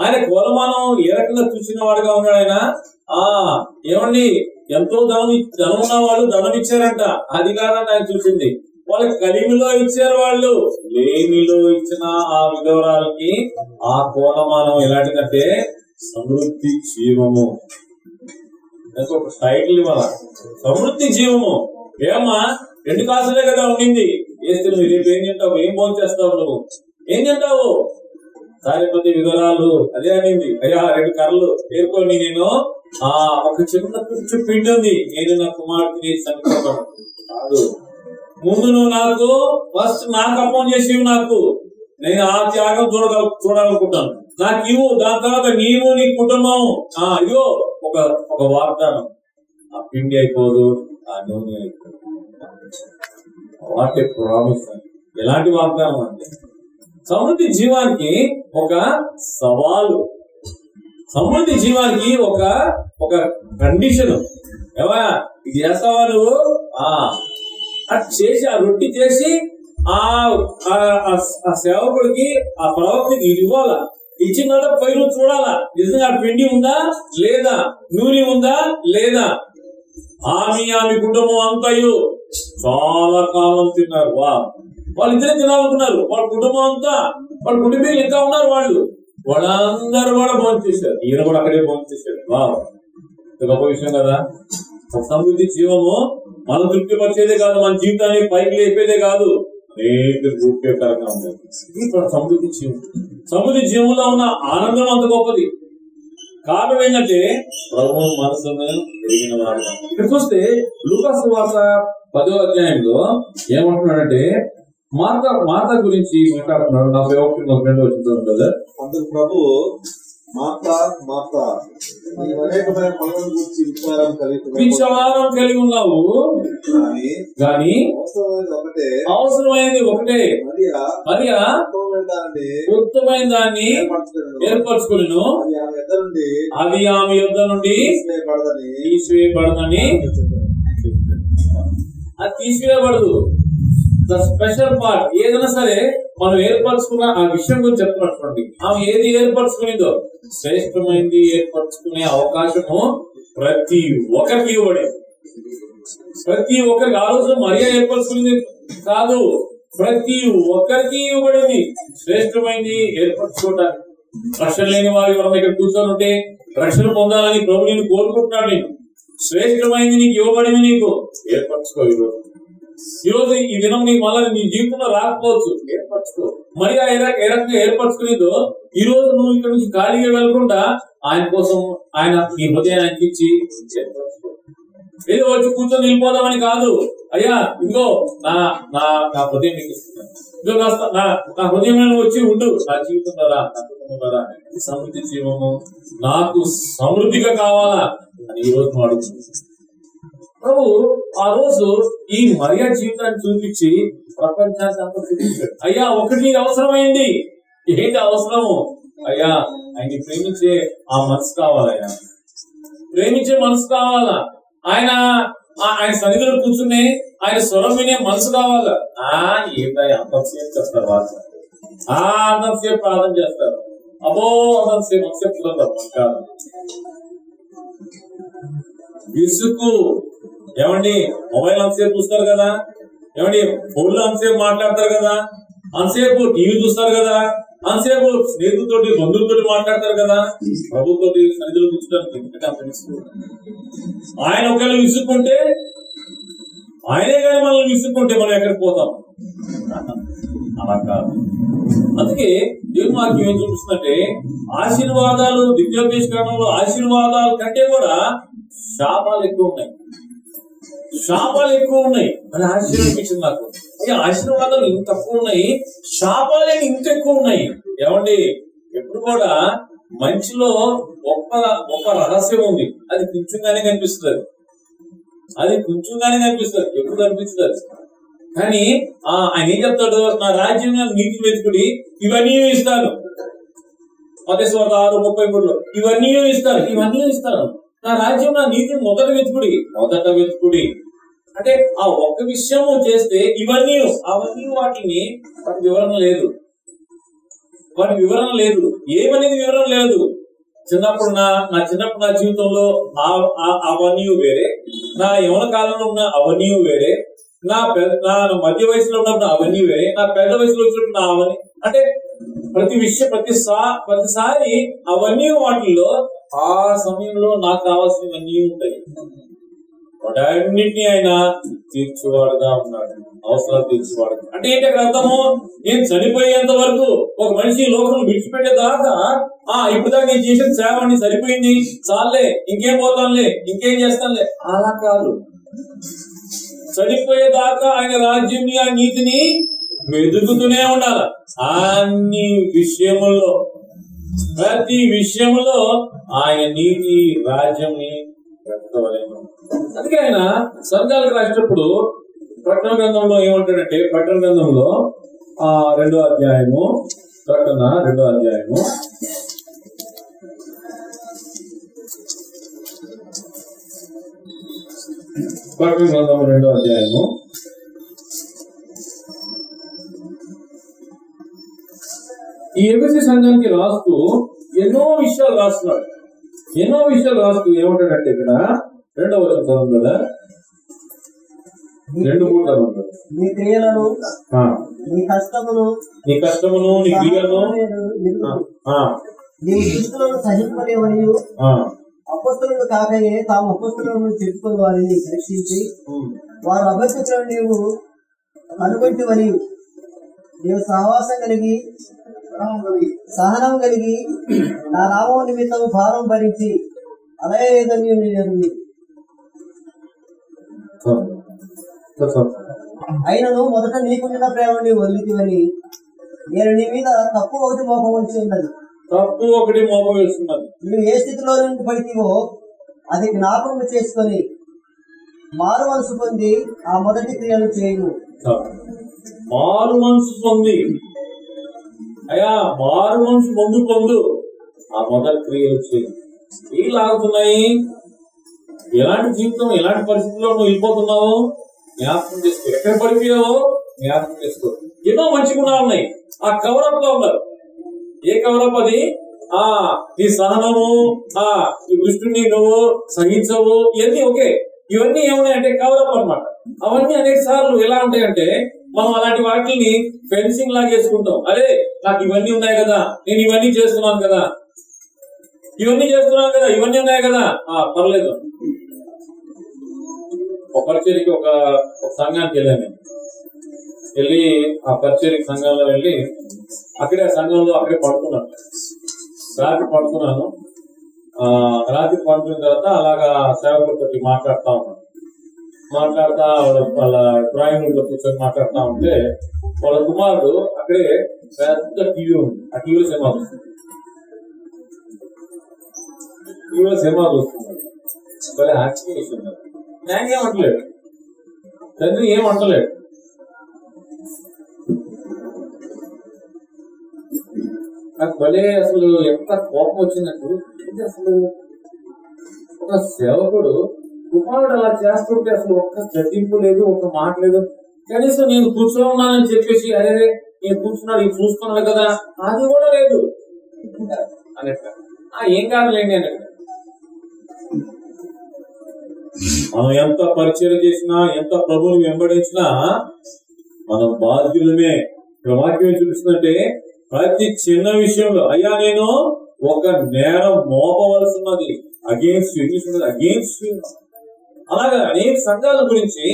ఆయన కోలమానం ఏ రకంగా చూసిన వాడుగా ఉన్నాడు ఆయన? ఆ ఏమండి? ఎంతో ధనం ధనం ఉన్న వాళ్ళు ధనం ఇచ్చారంట అది ఆయన చూసింది. వాళ్ళకి కలిమిలో ఇచ్చారు వాళ్ళు. లేమిలో ఇచ్చిన ఆ విధవరాలకి ఆ కోణమానం ఎలాంటిదంటే సమృద్ధి జీవము. ఒక టైటిల్ ఇవ్వాల? సమృద్ధి జీవము. ఏమా రెండు కాసులే కదా ఉండింది. వేస్తే నువ్వు రేపు ఏం తింటావు? ఏం భోజనం చేస్తావు నువ్వు? ఏం తింటావు? సారిపతి వివరాలు అదే అనింది. అయ్యా రెండు కర్రలు పేర్కొని నేను ఆ ఒక చిన్న పుచ్చు పిండి ఉంది. నేను నా కుమార్తెని చనిపోతాను. కాదు. ముందు నువ్వు నాకు ఫస్ట్ నాకు అపోన్ చేసి నాకు. నేను ఆ త్యాగం చూడగల చూడాలనుకుంటాను. నాకు ఇవ్వు. దాని తర్వాత నీవు నీ కుటుంబం. ఆ ఇదిగో ఒక ఒక వాగ్దానం. ఆ పిండి అయిపోదు ఆ నూనె అయిపోదు. వాట్ ప్రామిస్ ఎలాంటి వాగ్దానం అంటే సమృద్ధి జీవానికి ఒక సవాలు. సమృద్ధి జీవానికి ఒక ఒక కండిషన్. ఏమా? ఇది చేస్తావా నువ్వు? ఆ. అది చేసి ఆ రొట్టి చేసి ఆ ఆ- సేవకుడికి ఆ ప్రవక్తకి ఇది ఇవ్వాలా? ఇచ్చిన తర్వాత చూడాలా? నిజంగా పిండి ఉందా? లేదా? నూనె ఉందా? లేదా? ఆమె ఆమె కుటుంబం అంతయు. చాలా కాలం తిన్నారు. వా వాళ్ళిద్దరే తినాలనుకున్నారు. వాళ్ళ కుటుంబం అంతా. వాళ్ళ కుటుంబీలు ఇంకా ఉన్నారు వాళ్ళు. వాళ్ళందరూ కూడా భోజనం చేశారు. ఈయన కూడా అక్కడే భోజనం చేశారు వా గొప్ప విషయం కదా. సమృద్ధి జీవము మనం తృప్తిపరిచేదే కాదు మన జీవితాన్ని పైకి లేపేదే కాదు. అనేక రూపేకరంగా ఉండేది ఇది సమృద్ధి జీవం. సమృద్ధి జీవంలో ఉన్న ఆనందం అంత గొప్పది. కారణం ఏంటంటే ప్రభు మనసు ఎరిగిన వాడు. ఇక్కడ చూస్తే లూకాసు వార్త పదో అధ్యాయంలో ఏమంటున్నాడంటే మాత మాత గురించి నలభై ఒకటి నలభై రెండు వచ్చింది కదా. అందుకు ప్రభు మాత విచారం కలిగి ఉన్నావు. కానీ గాని అవసరమైనది ఒకటే. అవసరమైనది ఒకటే. మరియా ఉత్తమైన దాన్ని. ఏర్పరచుకును అది ఆమె యుద్ధ నుండి తీసివేయబడదని అది తీసివేయబడదు. ద స్పెషల్ పార్ట్ ఏదైనా సరే మనం ఏర్పరచుకున్న ఆ విషయం గురించి చెప్తున్నటువంటి ఆమె ఏది ఏర్పరచుకునిందో శ్రేష్టమైంది ఏర్పరచుకునే అవకాశము ప్రతి ఒక్కరికి ఇవ్వబడింది ప్రతి ఒక్కరికి ఆ రోజు మరియా ఏర్పరచుకునేది కాదు ప్రతి ఒక్కరికి ఇవ్వబడింది. శ్రేష్టమైంది ఏర్పరచుకోవటానికి. రక్షణ లేని వారు ఎవరైనా ఇక్కడ కూర్చొని ఉంటే రక్షణ పొందాలని ప్రభు నేను కోరుకుంటున్నాడు నేను శ్రేష్టమైంది నీకు ఇవ్వబడింది నీకు. ఏర్పరచుకో ఈరోజు. ఈరోజు ఈ దినం నీ మళ్ళీ నీ జీవితంలో రాకపోవచ్చు. ఏర్పరచుకో. మరి ఆ ఏ రకంగా ఏర్పరచుకునేదో ఈ రోజు నువ్వు ఇక్కడ నుంచి ఖాళీగా వెళ్ళకుండా ఆయన కోసం ఆయన నీ హృదయానికి ఇచ్చి ఏదో వచ్చి కూర్చొని వెళ్ళిపోదామని కాదు. అయ్యా ఇంకో నా నా నా హృదయం నీకు ఇస్తున్నాను. ఇదిగో నా నా హృదయంలో వచ్చి ఉండు. నా జీవితం ద్వారా నా కుటుంబం ద్వారా సమృద్ధి జీవము నాకు సమృద్ధిగా కావాలా అని ఈ రోజు నువ్వు ప్రభు ఆ రోజు ఈ మరియా జీవితాన్ని చూపించి ప్రపంచాన్ని అంతా చూపించాడు. అయ్యా ఒకటి నీకు అవసరమైంది. ఏంటి అవసరము? అయ్యా ఆయన్ని ప్రేమించే ఆ మనసు కావాలయ్యా. ప్రేమించే మనసు కావాలా? ఆయన ఆ- ఆయన సన్నిధిలో కూర్చునే ఆయన స్వరం వినే మనసు కావాలా? ఆ ఏంటో అంతసేపు చేస్తారు వాళ్ళు? ఆ అంతసేపు ప్రార్థన చేస్తారు. అబ్బో అంతసేపు అంతసేపు కుదరదు కాదు. ఏమండి? మొబైల్ అంతసేపు చూస్తారు కదా? ఏమండి? ఫోన్లో అంతసేపు మాట్లాడతారు కదా? అంతసేపు టీవీ చూస్తారు కదా? అంతసేపు స్నేహితులతోటి బంధువులతోటి మాట్లాడతారు కదా? ప్రభుత్వ సన్నిధిలో కూర్చోడానికి ఆయన ఒకవేళ విసుక్కుంటే ఆయనే కానీ మనల్ని విసుక్కుంటే మనం ఎక్కడికి పోతాం? అలా కాదు. అందుకే దేవుడు మాకు ఏం చూపిస్తుందంటే ఆశీర్వాదాలు దివ్యోపేషకరణంలో ఆశీర్వాదాలు కంటే కూడా శాపాలు ఎక్కువ ఉన్నాయి. శాపాలు ఎక్కువ ఉన్నాయి. అని ఆశ్చర్యం నాకు అయ్యా ఆశీర్వాదాలు ఇంత తక్కువ ఉన్నాయి. శాపాలు ఇంత ఎక్కువ ఉన్నాయి. ఏమండి? ఎప్పుడు కూడా మంచిలో గొప్ప గొప్ప రహస్యం ఉంది. అది కొంచెంగానే కనిపిస్తుంది. అది కొంచెంగానే కనిపిస్తుంది. ఎప్పుడు కనిపిస్తుంది? కానీ ఆ ఆయన ఏం చెప్తాడు? నా రాజ్యం నీతి వెతుకుడి ఇవన్నీ ఇస్తాను. మతేశ్వర ఆరు ముప్పై మూడులో. ఇవన్నీ ఇస్తాను. ఇవన్నీ ఇస్తాను. నా రాజ్యం నా నీతి మొదట వెతుకుడి మొదట వెతుకుడి. అంటే ఆ ఒక్క విషయము చేస్తే ఇవన్నీ అవన్నీ వాటిని వాటి వివరణ లేదు. వాటి వివరణ లేదు. ఏమనేది వివరణ లేదు. చిన్నప్పుడు నా నా చిన్నప్పుడు నా జీవితంలో అవన్నీ వేరే. నా యవన కాలంలో ఉన్న అవన్నీ వేరే. నా నా మధ్య వయసులో ఉన్నప్పుడు అవన్నీ వేరే. నా పెద్ద వయసులో వచ్చినప్పుడు నా అవన్నీ. అంటే ప్రతి విషయం ప్రతిసా ప్రతిసారి అవన్నీ వాటిల్లో ఆ సమయంలో నాకు కావాల్సినవన్నీ ఉంటాయి. వాటన్నింటినీ ఆయన తీర్చువాడుగా ఉన్నాడు. అవసరాలు తీర్చువాడు అంటే ఏంటి అక్కడ అర్థము? నేను చనిపోయేంత వరకు ఒక మనిషి ఈ లోకం విడిచిపెట్టేదాకా ఆ ఇప్పుడు దాకా నేను చేసిన సేవ సరిపోయింది. చాలే ఇంకేం పోతానులే ఇంకేం చేస్తానులే. అలా కాదు. చనిపోయేదాకా ఆయన రాజ్యం ఆ నీతిని మెదుగుతూనే ఉండాలి. అన్ని విషయముల్లో ప్రతి విషయంలో ఆయన నీతి రాజ్యంని వెతకవలేము అందుకే ఆయన స్వర్గాలకు రాసినప్పుడు పట్టణ గ్రంథంలో ఏమంటాడంటే పట్టణ గ్రంథంలో ఆ రెండో అధ్యాయము ప్రకటన రెండో అధ్యాయము. ప్రకటన గ్రంథం రెండో అధ్యాయము. ఈ ఎబిసి సంఘానికి రాస్తూ ఎన్నో విషయాలు రాస్తున్నాడు ఎన్నో విషయాలు రాస్తూ ఏమంటాడంటే ఇక్కడ రెండవ చదవండి కదా రెండు మూడు కదా. నీ క్రియలను ఆ. నీ కష్టమును నీ కష్టమును నీ క్రియలను నీ దుస్తులను సహింపలేవనియు. అపస్తులను కాకయే తాము అపస్తులను చెప్పుకుని వారిని పరీక్షించి. వారు అభ్యర్థులను నీవు అనుకుంటువని నీవు సహవాసం కలిగి సహనం కలిగి నా నామం నిమిత్తం భారం భరించి. చదవండి. అయినను మొదట నీకుండిన ప్రేమ నీవు వదిలితివని నేను నీ మీద తప్పు ఒకటి మోపం వచ్చి ఉన్నది తప్పు ఒకటి మోపం వేస్తున్నది నువ్వు ఏ స్థితిలో నుండి పడితేవో అది జ్ఞాపకం చేసుకొని మారు మనసు పొంది ఆ మొదటి క్రియలు చేయను. మారు మనసు పొంది అయ్యా మారు మనసు పొందు పొందు. ఆ మొదటి క్రియలు వచ్చేది ఏ లాగుతున్నాయి ఎలాంటి జీవితం ఎలాంటి పరిస్థితుల్లో నువ్వు వెళ్ళిపోతున్నావు జ్ఞాపకం చేసుకో. ఎక్కడ పడిపోయావో జ్ఞాపకం చేసుకో. ఎన్నో మంచి గుణాలు ఉన్నాయి. ఆ కవరప్లో ఉన్నారు. ఏ కవరప్ అది? ఆ నీ సహనము ఆ ఈ దృష్టిని నువ్వు సహించవు. ఇవన్నీ ఓకే. ఇవన్నీ ఏమున్నాయంటే కవరప్ అన్నమాట. అవన్నీ అనేక సార్లు ఎలా ఉంటాయంటే మనం అలాంటి వాటిని ఫెన్సింగ్ లాగా వేసుకుంటాం అరే నాకు ఇవన్నీ ఉన్నాయి కదా నేను ఇవన్నీ చేస్తున్నాను కదా. ఇవన్నీ చేస్తున్నాను కదా ఇవన్నీ ఉన్నాయి కదా. ఆ పర్లేదు. ఒక పరిచయకి ఒక సంఘానికి వెళ్ళాను నేను. వెళ్ళి ఆ పరిచయకి సంఘంలో వెళ్ళి అక్కడే ఆ సంఘంలో అక్కడే పడుకున్నాను. రాత్రి పడుకున్నాను. ఆ రాత్రి పడుకున్న తర్వాత అలాగా సేవకులతో మాట్లాడుతూ ఉన్నాను. మాట్లాడుతా వాళ్ళ డ్రాయింగ్ రూమ్లో కూర్చొని మాట్లాడుతా ఉంటే వాళ్ళ కుమారుడు అక్కడే పెద్ద టీవీ ఉంది. ఆ టీవీలో సినిమా చూస్తుంది. టీవీలో సినిమా చూస్తున్నాడు భలే ఆశ్చర్యం వేసింది. నాకేం అంటలేడు తండ్రి ఏం అంటలేడు నాకు భలే అసలు ఎంత కోపం వచ్చిందంటే అసలు? ఒక సేవకుడు కుమారుడు అలా చేస్తుంటే అసలు ఒక్క చదింపు లేదు ఒక్క మాట లేదు. కనీసం నేను కూర్చో ఉన్నానని చెప్పేసి అరే నేను కూర్చున్నాడు ఇది చూస్తున్నాడు కదా అది కూడా లేదు. అనట. ఆ ఏం కాదులేండి అన్నట్టు మనం ఎంత పరిచయం చేసినా ఎంత ప్రభువుని వెంబడించినా మనం బాధ్యులమే వాక్యం చూపిస్తుందంటే ప్రతి చిన్న విషయంలో అయ్యా నేను ఒక నేరం మోపవలసి ఉన్నది అగేన్స్ట్ అగేన్స్ట్ అలాగా అనేక సంఘాల గురించి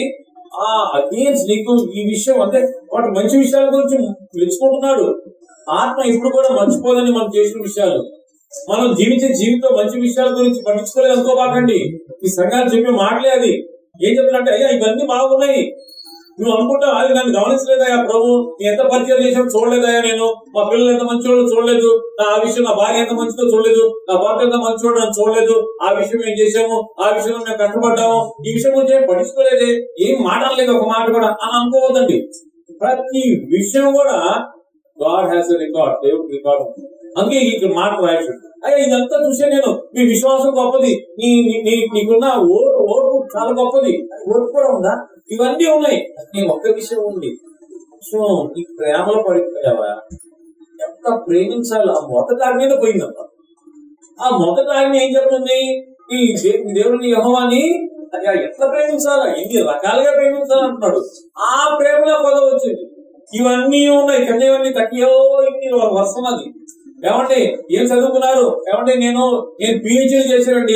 ఆ అగేన్స్ నీకు ఈ విషయం అంటే వాటి మంచి విషయాల గురించి మెచ్చుకుంటున్నాడు. ఆత్మ ఇప్పుడు కూడా మర్చిపోదని మనం చేసిన విషయాలు. మనం జీవించే జీవితం మంచి విషయాల గురించి పట్టించుకోలేదు అనుకోబాకండి. ఈ సంఘాలు చెప్పే మాటలే అది. ఏం చెప్తున్నట్టే అయ్యా ఇవన్నీ బాగున్నాయి నువ్వు అనుకుంటావు అది నన్ను గమనించలేదయా ప్రభు నీ ఎంత పరిచయం చేసావు చూడలేదయా నేను. మా పిల్లలు ఎంత మంచివాళ్ళు చూడలేదు. నా ఆ విషయం నా భార్య ఎంత మంచిదో చూడలేదు. నా భర్త ఎంత మంచివాడు నన్ను చూడలేదు. ఆ విషయం ఏం చేశాము. ఆ విషయంలో మేము కష్టపడ్డాము ఈ విషయం గురించి పట్టించుకోలేదే. ఏం మాట్లాడలేదు ఒక మాట కూడా అని అనుకోవద్దండి. ప్రతి విషయం కూడా గాడ్ హ్యాస్ రికార్డ్ దేవుడు రికార్డ్ అందుకే ఇక్కడ మాట రాయచ్చు. అయ్యా ఇదంతా చూసే నేను మీ విశ్వాసం గొప్పది. నీ నీకున్న ఓర్పు ఓర్పు చాలా గొప్పది. ఓర్పు కూడా ఉందా? ఇవన్నీ ఉన్నాయి. నీ ఒక్క విషయం ఉంది. సో నీ ప్రేమలో పడిపోయావా? ఎంత ప్రేమించాలి. ఆ మొదట ఆజ్ఞ మీద పోయిందమ్మ ఆ మొదట ఆజ్ఞ ఏం చెప్తుంది ఈ దేవుడిని యహోవాని అయ్యా ఎట్లా ప్రేమించాలా? ఎన్ని రకాలుగా ప్రేమించాలంటున్నాడు. ఆ ప్రేమలో పదవి వచ్చింది ఇవన్నీ ఉన్నాయి. కింద ఇవన్నీ తక్కువ ఇన్ని వర్షం అది ఏమండి ఏం చదువుకున్నారు? ఏమండి నేను నేను పిహెచ్డీ చేశానండి.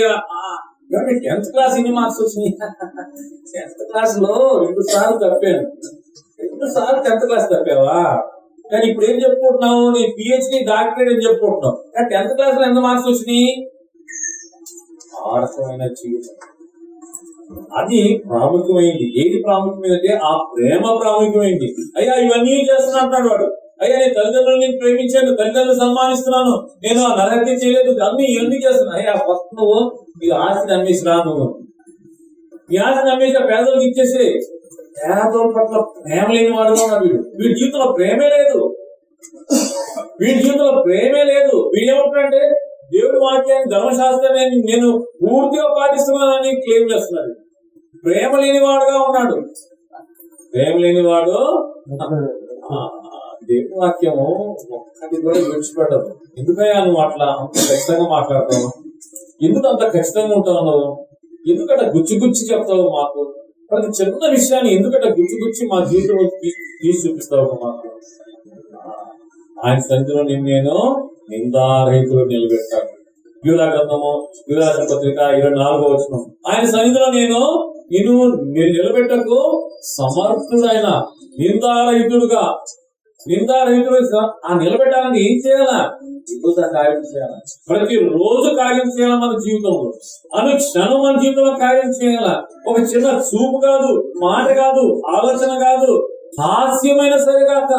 ఏమండి టెన్త్ క్లాస్ ఎన్ని మార్క్స్ వచ్చినాయి? టెన్త్ క్లాస్లో రెండు సార్లు తప్పాను. రెండు సార్లు టెన్త్ క్లాస్ తప్పావా? కానీ ఇప్పుడు ఏం చెప్పుకుంటున్నావు? నీ పిహెచ్డీ డాక్టరేట్ అని చెప్పుకుంటున్నావు. కానీ టెన్త్ క్లాస్లో ఎంత మార్క్స్ వచ్చినాయి? ఆరసమైన జీవితం. అది ప్రాముఖ్యమైంది. ఏది ప్రాముఖ్యమైందంటే ఆ ప్రేమ ప్రాముఖ్యమైంది. అయ్యా ఇవన్నీ చేస్తున్నా అంటున్నాడు వాడు? అయ్యా నేను తల్లిదండ్రులను ప్రేమించాను తల్లిదండ్రులు సన్మానిస్తున్నాను. నేను ఆ నరహత్య చేయలేదు అన్ని ఇవన్నీ చేస్తున్నా అయ్యా ఫస్ట్ నువ్వు ఈ ఆస్తిని అమ్మేసిరా నువ్వు. ఈ ఆస్తిని అమ్మేసి పేదలకు ఇచ్చేసి పేదల పట్ల ప్రేమ లేని వాడుగా ఉన్నాడు వీడు. వీడి జీవితంలో ప్రేమే లేదు. వీడి జీవితంలో ప్రేమే లేదు. వీడు ఏమంటాడంటే దేవుడి వాక్యాన్ని ధర్మశాస్త్రాన్ని నేను- నేను పూర్తిగా పాటిస్తున్నానని క్లెయిమ్ చేస్తున్నాడు. ప్రేమ లేనివాడుగా ఉన్నాడు. ప్రేమ లేనివాడు ఆ, వాక్యము ఒక్కటి కూడా విడిచిపెట్టదు. ఎందుకయ్యా నువ్వు అట్లా అంత ఖచ్చితంగా మాట్లాడతావు? ఎందుకు అంత ఖచ్చితంగా ఉంటావు? ఎందుకంటే గుచ్చి గుచ్చి చెప్తావు మాకు? ప్రతి చిన్న విషయాన్ని ఎందుకంటే గుచ్చి గుచ్చి మా జీవితంలో తీసి చూపిస్తావు మాకు ఆయన సన్నిధిలో నిన్ను నేను నిందారహితులు నిలబెట్టాను. యూరా గ్రంథము యూరాజ పత్రిక ఇరవై నాలుగో వచ్చిన ఆయన సన్నిధిలో నేను నేను నేను నిలబెట్టకు సమర్థుడైన నిందారహితుడుగా నిందారహితుడు ఆ నిలబెట్టాలని ఏం చేయాలా? ఇప్పుడుగా కార్యం చేయాలా? ప్రతి రోజు కార్యం చేయాలా మన జీవితంలో? అను క్షణం మన జీవితంలో కార్యం చేయాలా? ఒక చిన్న చూపు కాదు మాట కాదు ఆలోచన కాదు హాస్యమైన సరే కాక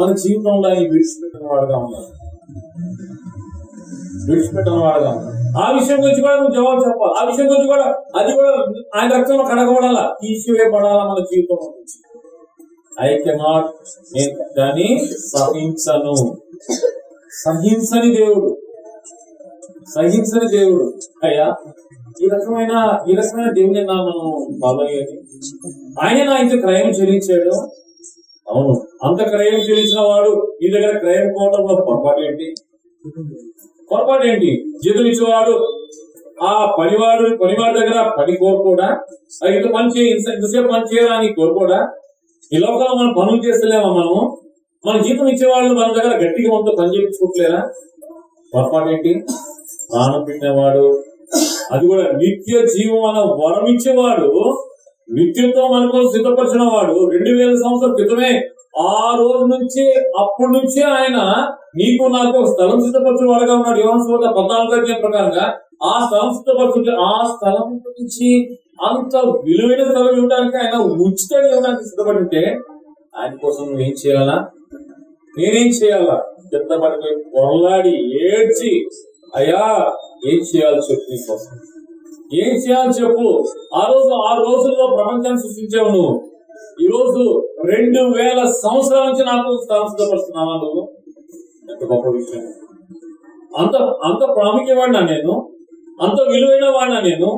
మన జీవితంలో ఆయన విడిచిపెట్టిన వాడుగా ఉన్నాడు. విడిచిపెట్టిన వాడుగా ఉన్నాడు. ఆ విషయం గురించి కూడా నువ్వు జవాబు చెప్పాలి. ఆ విషయం గురించి కూడా అది కూడా ఆయన రక్తంలో కడగబడాలా? తీసివేయబడాలా మన జీవితంలో? ఐక్యమా ఐ కెనాట్ నేను దాన్ని సహించను. సహించని దేవుడు. సహించని దేవుడు. అయ్యా ఈ రకమైన ఈ రకమైన దేవుని నా మనం ఫాలో ఆయన నా ఇంత క్రయం చెల్లించాడు. అవును అంత క్రయం చెల్లించిన వాడు నీ దగ్గర క్రయం పోవడంలో పొరపాటు ఏంటి? పొరపాటు ఏంటి? జీతం ఇచ్చేవాడు ఆ పనివాడు పనివాడి దగ్గర పని కోరుకోడా? ఇంత పని చేయ ఇంత- ఇంతసేపు పని చేయరా అని కోరుకోడా? ఈ లోకంలో మనం పనులు చేస్తలేమా మనము? మన జీతం ఇచ్చేవాళ్ళు మన దగ్గర గట్టిగా మనతో పని చేయించుకోవట్లేరా పొరపాటు ఏంటి? ప్రాణం పెట్టినవాడు అది కూడా నిత్య జీవం అన్న వరం ఇచ్చేవాడు నిత్యంతో మనకు సిద్ధపరిచిన వాడు రెండు వేల సంవత్సరాల క్రితమే ఆ రోజు నుంచి అప్పటి నుంచే ఆయన నీకు నాకు స్థలం సిద్ధపరిచిన వాడుగా ఉన్నాడు. యోహాను సువార్త పద్నాలుగు అధ్యాయం ప్రకారంగా ఆ స్థలం సిద్ధపరుచుంటే ఆ స్థలం నుంచి అంత విలువైన స్థలం ఇవ్వడానికి ఆయన ఉచితంగా ఇవ్వడానికి సిద్ధపడి ఉంటే ఆయన కోసం నువ్వేం చేయాలా? నేనేం చేయాలా? సిద్ధపడిపోయి పొరలాడి ఏడ్చి అయ్యా ఏం చేయాలి చెప్పు నీకోసం ఏం చేయాలి చెప్పు. ఆ రోజు ఆ రోజుల్లో ప్రపంచాన్ని సృష్టించావు నువ్వు. ఈ రోజు రెండు వేల సంవత్సరాల నుంచి నాకు స్థలం సిద్ధపరుస్తున్నావా నువ్వు? ఎంత గొప్ప విషయం. అంత అంత ప్రాముఖ్యవాడినా నేను అంత విలువైన వాడినా నేను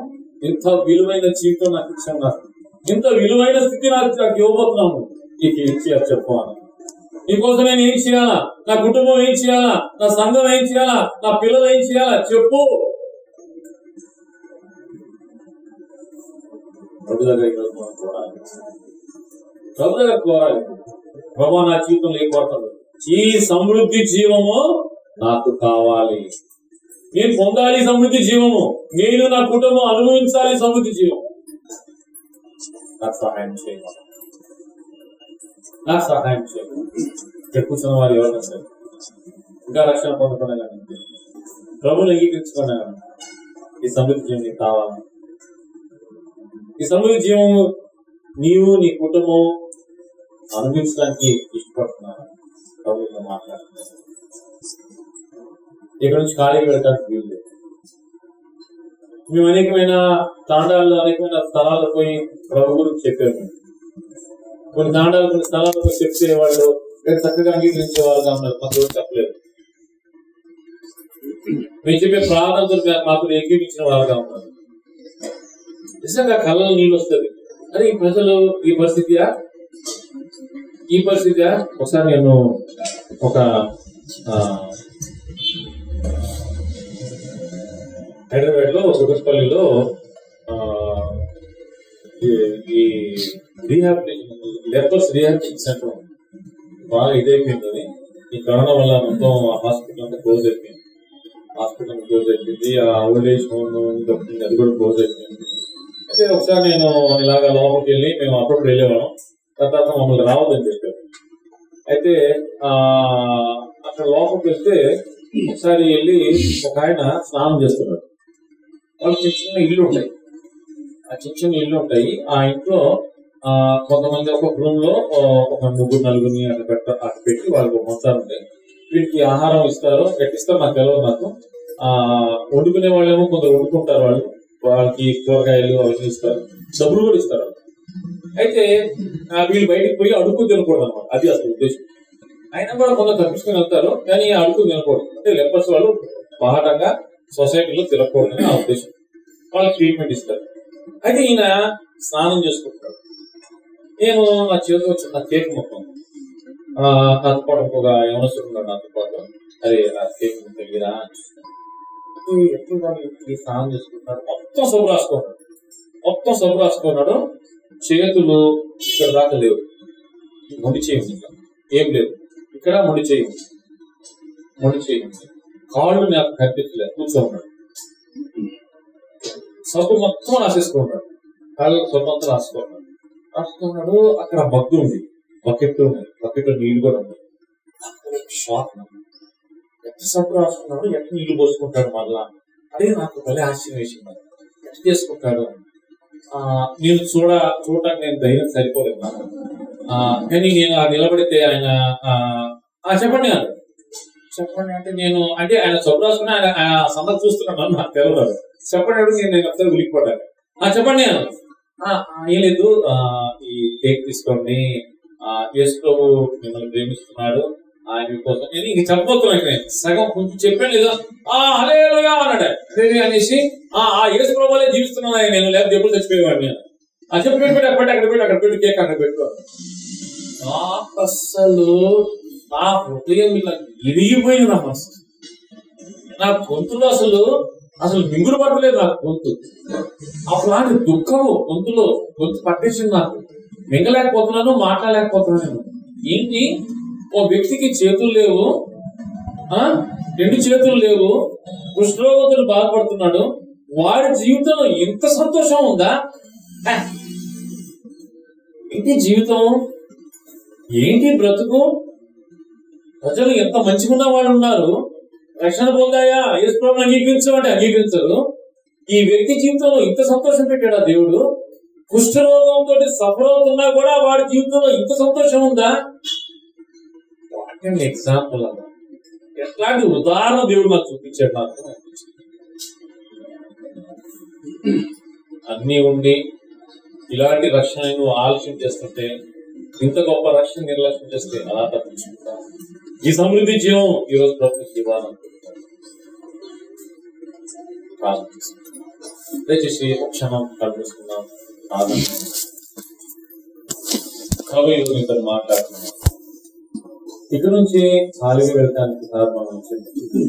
ఎంత విలువైన జీవితం నాకు ఇచ్చాను ఇంత విలువైన స్థితి నాకు నాకు ఇవ్వబోతున్నాము నీకు ఏం చేయాలి చెప్పు అని. నీకోసం నేను ఏం చేయాలా? నా కుటుంబం ఏం చేయాలా? నా సంఘం ఏం చేయాలా? నా పిల్లలు ఏం చేయాలా? చెప్పు. ప్రభు దగ్గర మనం కోరాలి. ప్రభు దగ్గర కోరాలి. ప్రభా నా జీవితంలో ఏం కోరతాడు? ఈ సమృద్ధి జీవము నాకు కావాలి. నేను పొందాలి సమృద్ధి జీవము. నేను నా కుటుంబం అనుభవించాలి సమృద్ధి జీవం నాకు సహాయం చేయాలి నాకు సహాయం చేయాలి ఇక్కడ కూర్చున్న వారు ఎవరైనా సరే ఇంకా రక్షణ పొందకుండా కానీ ప్రభుని అంగీకరించుకున్నా కానీ ఈ సమృద్ధి జీవం నీకు కావాలి? ఈ సమృద్ధి జీవము నీవు నీ కుటుంబం అనుభవించడానికి ఇష్టపడుతున్నాను ప్రభుత్వం మాట్లాడుతున్నాను ఇక్కడ నుంచి ఖాళీగా వెళ్ళడానికి వీలు లేదు మేము అనేకమైన తాండాల్లో అనేకమైన స్థలాల్లో పోయి ప్రభు గురించి చెప్పాము. కొన్ని తాండాలు కొన్ని స్థలాల్లో పోయి చెప్తే వాళ్ళు చక్కగా అంగీకరించే వాళ్ళు ఉన్నారు మాకు చెప్పలేదు. మేము చెప్పే ప్రార్థనతో మాకు అంగీకరించిన వాళ్ళుగా ఉన్నారు. నిజంగా కళ్ళలో నీళ్ళు వస్తుంది. అరే ఈ ప్రజలు ఈ పరిస్థితియా ఈ పరిస్థితియా ఒకసారి నేను ఒక లెపర్స్ సెంటర్ బాగా ఇదైపోయింది ఈ కరోనా వల్ల మొత్తం హాస్పిటల్ అంతా క్లోజ్ అయిపోయింది. హాస్పిటల్ క్లోజ్ అయిపోయింది. ఆ ఓల్డ్ ఏజ్ హోమ్ దొరికింది అది కూడా క్లోజ్ అయిపోయింది. అయితే ఒకసారి నేను ఇలాగ లోపలికి వెళ్ళి మేము అప్పుడప్పుడు వెళ్ళేవాళ్ళం. తర్వాత మమ్మల్ని రావద్దని చెప్పారు. అయితే ఆ అక్కడ లోపలికి వెళ్తే ఒకసారి వెళ్ళి ఒక ఆయన స్నానం చేస్తున్నాడు వాళ్ళు చిన్న చిన్న ఇల్లు ఉంటాయి ఆ చిన్న చిన్న ఇల్లు ఉంటాయి ఆ ఇంట్లో కొంతమంది ఒక రూమ్లో ఒక ముగ్గురు నలుగురిని అక్కడ పెట్ట అక్కడ పెట్టి వాళ్ళకు ఒక మొత్తాలు ఉంటాయి. వీటికి ఆహారం ఇస్తారు పెట్టిస్తారు నాకు తెలియదు నాకు. ఆ వండుకునే వాళ్ళేమో కొందరు వండుకుంటారు వాళ్ళు. వాళ్ళకి కూరగాయలు అవన్నీ ఇస్తారు. డబ్బులు కూడా ఇస్తారు. అయితే ఆ, వీళ్ళు బయటికి పోయి అడుగు తినకూడదు అనమాట అది అసలు ఉద్దేశం. అయినా కూడా కొందరు తప్పించుకుని వెళ్తారు కానీ అడుగు తినకూడదు. అంటే లెపర్స్ వాళ్ళు బాహటంగా సొసైటీలో తినకూడదని నా ఉద్దేశం. వాళ్ళకి ట్రీట్మెంట్ ఇస్తారు. అయితే ఈయన స్నానం చేసుకుంటాడు. నేను నా చేతిలో చిన్న కేక్ మొత్తం ఆ, నాతో పాటు ఇంకొక యవనస్తుడు నాతో పాటు? అరే నా కేక్ తెలియరా ఎప్పుడు ఈ స్నానం చేసుకుంటున్నాడు మొత్తం సబ్బు రాసుకున్నాడు మొత్తం సబ్బు రాసుకున్నాడు చేతులు ఇక్కడ దాకా లేవు. ముడి చేయి ఏం లేవు. ఇక్కడ ముడి చేయి ముడి చేయి కాళ్ళు నాకు కనిపించలేదు. కూర్చో ఉన్నాడు సబ్బు మొత్తం రాసేసుకున్నాడు. కాళ్ళకు సొంతం రాసుకోండి రాస్తున్నాడు అక్కడ మగ్గు ఉంది. బకెట్ ఉంది. బకెట్ నీళ్ళు కూడా ఉంది. షాక్ ఎంత సబ్బు రాసుకున్నాడు ఎంత నీళ్ళు పోసుకుంటాడు మళ్ళా? అదే నాకు భలే ఆశ్చర్యం వేసింది. నాకు. చేసుకుంటాడు? ఆ, నేను చూడ చూడటానికి నేను ధైర్యం సరిపోలేదు ఆ, కానీ నేను ఆ నిలబడితే ఆయన ఆ, చెప్పండి అన్నాడు చెప్పండి అంటే నేను అంటే ఆయన సబ్బు రాసుకుని ఆయన ఆయన సందర్భం చూస్తున్నాను నాకు తెలియదు చెప్పండి అంటే నేను నేను అంతా ఉలికిపోతాను ఆ చెప్పండి అన్నాడు ఏం లేదు. ఆ, ఈ కేక్ తీసుకోండి ఆ, యేసు ప్రభు మిమ్మల్ని ప్రేమిస్తున్నాడు. ఆయన కోసం నేను ఇంక చెప్పబోతున్నాను సగం కొంచెం చెప్పాను లేదా ఆ అదే అన్నాడు. అదే అనేసి ఆ ఆ యేసు ప్రభులే జీవిస్తున్నాను ఆయన. నేను లేదా ఎప్పుడు చచ్చిపోయేవాడిని నేను. ఆ చెప్పు పెట్టి అక్కడ అక్కడ పెట్టు అక్కడ పెట్టు కేక్ అక్కడ పెట్టు. నాకు అస్సలు నా హృదయం ఇలా విరిగిపోయింది నా మనసు. నా గొంతులో అసలు అసలు మింగులు పడలేదు నాకు గొంతు. అలాంటి దుఃఖము గొంతులో గొంతు పట్టేసింది నాకు. మింగలేకపోతున్నాను మాట్లాడలేకపోతున్నాను. ఏంటి? ఓ వ్యక్తికి చేతులు లేవు. ఆ? రెండు చేతులు లేవు. కుష్ఠరోగతులు బాధపడుతున్నాడు. వారి జీవితంలో ఎంత సంతోషం ఉందా? ఏంటి జీవితం? ఏంటి బ్రతుకు? ప్రజలు ఎంత మంచిగున్న వాళ్ళు ఉన్నారు? రక్షణ పొందాయా? యేసు ప్రభువుని అంగీకరించమంటే అంగీకరించరు ఈ వ్యక్తి జీవితంలో ఇంత సంతోషం పెట్టాడా దేవుడు? కుష్ఠరోగంతో సఫలవుతున్నా కూడా వాడి జీవితంలో ఇంత సంతోషం ఉందా? ఎగ్జాంపుల్ అన్న. ఎట్లాంటి ఉదాహరణ దేవుడు మాకు చూపించాడు నాకు అన్ని ఉండి ఇలాంటి రక్షణ నువ్వు ఆలస్యం చేస్తుంటే ఇంత గొప్ప రక్షణ నిర్లక్ష్యం చేస్తే అలా తప్పించుకుంటా ఈ సమృద్ధి జీవం ఈ రోజు ప్రభుత్వం ఇవ్వాలనుకుంటున్నాను ప్రార్థన దయచేసి ఒక క్షణం కల్పిస్తున్నాం ఆనందం కవి మీతో మాట్లాడుతున్నాం. ఇక్కడ నుంచి ఖాళీగా వెళ్ళడానికి కారణం వచ్చింది.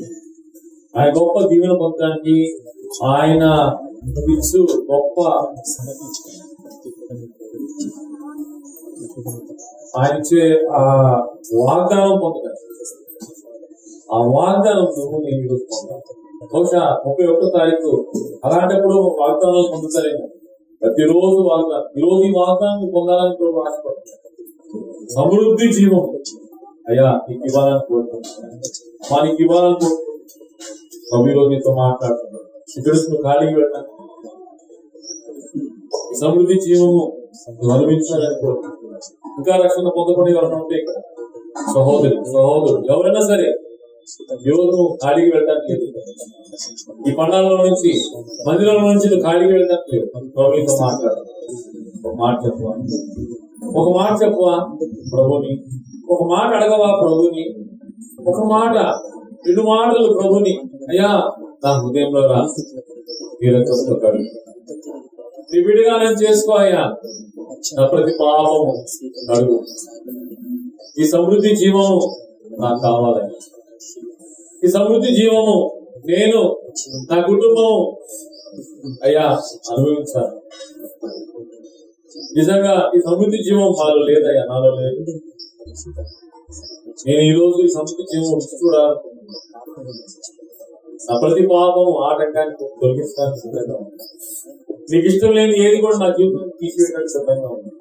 ఆయన గొప్ప దీవెన పొందడానికి ఆయన ఇచ్చు గొప్ప ఆయన ఇచ్చే ఆ వాగ్దానం పొందడానికి ఆ వాగ్దానం నువ్వు నేను ఈరోజు పొందాను బహుశా ముప్పై ఒక్క తారీఖు అలాంటప్పుడు వాగ్దానాలు పొందుతారేమో ప్రతిరోజు వాగ్దానం ఈరోజు ఈ వాగ్దానం పొందాలని ప్రభు ఆశపడుతున్నాను సమృద్ధి జీవం. అయ్యా నీకు ఇవ్వాలని కోరుకుంటున్నాను. మా నీకు ఇవ్వాలని కోరుకుంటున్నాను. ప్రభు నీతో మాట్లాడుతున్నాను. ఇక్కడ నువ్వు ఖాళీకి వెళ్తాను సమృద్ధి జీవము అనుభవించాలని కోరుకుంటున్నాను. ఇంకా రక్షణ పొందకుండా ఎవరైనా ఉంటే ఇక్కడ. సహోదరు సహోదరు ఎవరైనా సరే యువతను ఖాళీకి వెళ్ళడానికి లేదు. ఈ పండాలలో నుంచి మందిరంలో నుంచి నువ్వు ఖాళీకి వెళ్ళడానికి లేదు ప్రభుత్వం మాట్లాడు. ఒక మాట చెప్పవా ఒక మాట చెప్పవా ప్రభుని. ఒక మాట అడగవా ప్రభుని? ఒక మాట రెండు మాటలు ప్రభుని. అయ్యా నా హృదయంలో రా తీరకస్తూ నీ నేను చేసుకో అయ్యా. నా ప్రతి పాపము కడుగు. ఈ సమృద్ధి జీవము నాకు కావాలయ్యా. ఈ సమృద్ధి జీవము నేను నా కుటుంబం అయ్యా అనుభవించాను నిజంగా ఈ సమృద్ధి జీవం మాలో లేదయ్యా నాలో లేదు. నేను ఈ రోజు ఈ సమృద్ధి జీవం రుచి చూడాలనుకుంటున్నాను నా ప్రతి పాపం ఆటంకానికి తొలగిస్తాను సిద్ధంగా ఉన్నాను. నీకు ఇష్టం లేని ఏది కూడా నా జీవితం తీసివేయడానికి సిద్ధంగా ఉంది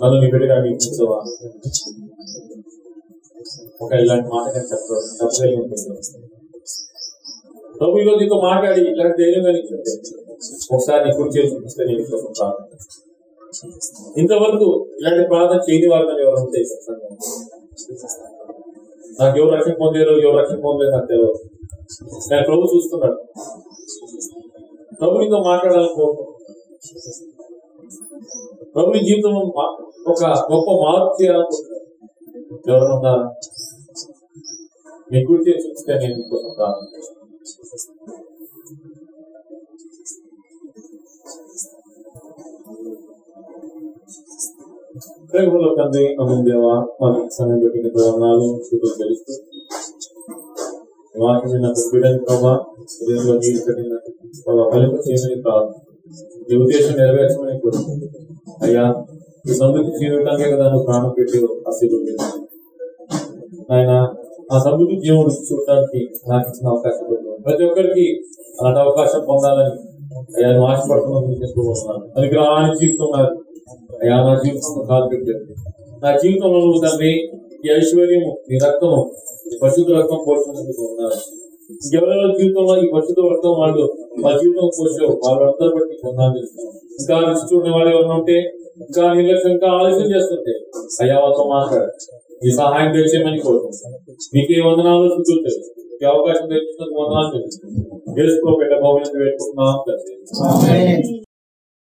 నన్ను నీ బిడ్డగా అంగీకరించవా ఒక ఇలాంటి మాట కానీ చెప్ప చెప్పగలిగి ప్రభు ఈరోజు నీతో మాట్లాడి ఇలాంటి ధైర్యంగా నీకు ఒకసారి నీ కుర్చీ చూపిస్తే నేను కోసం ప్రార్థన ఇంతవరకు ఇలాంటి ప్రార్థన చేయని వారిని ఎవరు ఉంటే నాకు ఎవరు రక్షణ పొందారు ఎవరు రక్షణ పొందలేదు నాకు తెలియదు నేను ప్రభు చూస్తున్నాడు. ప్రభు నీతో మాట్లాడాలని కోరుకుంటున్నాను. ప్రభు నీ జీవితంలో ఒక గొప్ప మార్పు చేయాలనుకుంటున్నాను. ఎవరైనా ఉన్నారా మీ గురించి చూస్తే నేను మీకోసం ప్రార్థన ప్రేమలో తండ్రి అమ్మ దేవ మాకు సమయం పెట్టిన ప్రేరణాలు చూపులు తెలుస్తూ వాటిని నాకు బిడ్డని ప్రభా హృదయంలో నీరు కట్టిన ప్రభా ఫలింప చేయమని కాదు నీ ఉద్దేశం నెరవేర్చమని కోరుకుంది అయ్యా ఈ సమృద్ధి జీవితానికే కదా నువ్వు ప్రాణం పెట్టి ఆశీర్వదించాను ఆయన ఆ సమృద్ధి జీవుడు రుచి చూడటానికి నాకు ఇచ్చిన అవకాశం పెట్టాను ప్రతి ఒక్కరికి అలాంటి అవకాశం పొందాలని అయ్యా నువ్వు ఆశపడుతున్నాను చెప్తూ ఉన్నాను. అది జీవితం నాకు అయ్యా నా జీవితంలో కాదు పెట్టాను నా జీవితంలో నువ్వు తండ్రి ఈ ఐశ్వర్యము నీ రక్తము ఈ పరిశుద్ధ రక్తం పోషించుకుంటూ ఉన్నారు ఎవరెవరి జీవితంలో ఈ పరిశుద్ధ రక్తం వాళ్ళు మా జీవితం పోసావు వాళ్ళందరూ బట్టి పొందాలని ఇంకా చూడని వాళ్ళు ఎవరు ఉంటే ఇంకా నిర్లక్ష్యం ఇంకా ఆలోచన చేస్తుంటే అయ్యా వాళ్ళతో మాట్లాడు. మీ సహాయం తెలిసేమని కోరుకుంటాం మీకు ఏ వందనాలు స్థుతులు తెలుసు ఈ అవకాశం తెచ్చినందుకు వందనాలు తెలుసు తెలుసుకోబెట్ట భవిష్యత్తు పెట్టుకుంటున్నాం.